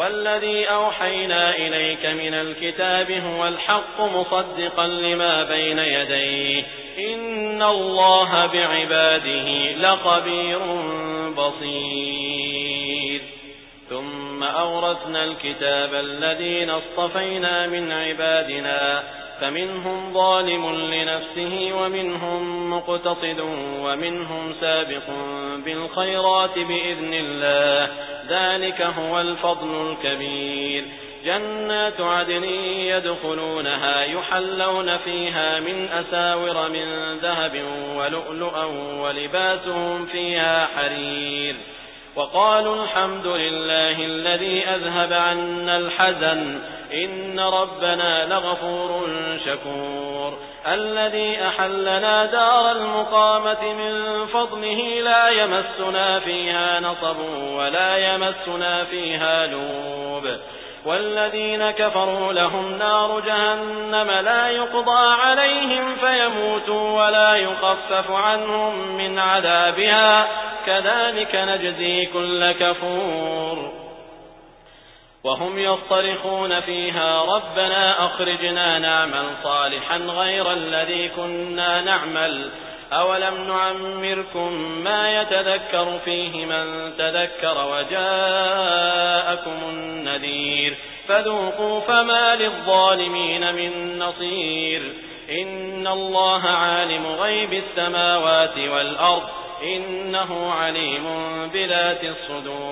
والذي أوحينا إليك من الكتاب هو الحق مصدقا لما بين يديه. إن الله بعباده لخبير بصير. ثم أورثنا الكتاب الذين اصطفينا من عبادنا فمنهم ظالم لنفسه ومنهم مقتصد ومنهم سابق بالخيرات بإذن الله. ذلك هو الفضل الكبير. جنات عدن يدخلونها يحلون فيها من أساور من ذهب ولؤلؤا ولباسهم فيها حرير. وقالوا الحمد لله الذي أذهب عنا الحزن. إن ربنا لغفور شكور. الذي أحلنا دار المقامة من فضله لا يمسنا فيها نصب ولا يمسنا فيها لوب. والذين كفروا لهم نار جهنم لا يقضى عليهم فيموتوا ولا يخفف عنهم من عذابها. كذلك نجزي كل كفور. وهم يصطرخون فيها ربنا أخرجنا نعمل صالحا غير الذي كنا نعمل. أولم نعمركم ما يتذكر فيه من تذكر وجاءكم النذير. فذوقوا فما للظالمين من نصير. إن الله عالم غيب السماوات والأرض. إنه عليم بذات الصدور.